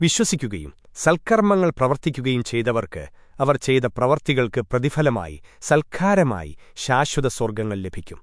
വിശ്വസിക്കുകയും സൽക്കർമ്മങ്ങൾ പ്രവർത്തിക്കുകയും ചെയ്തവർക്ക് അവർ ചെയ്ത പ്രവർത്തികൾക്ക് പ്രതിഫലമായി സൽക്കാരമായി ശാശ്വത സ്വർഗങ്ങൾ ലഭിക്കും.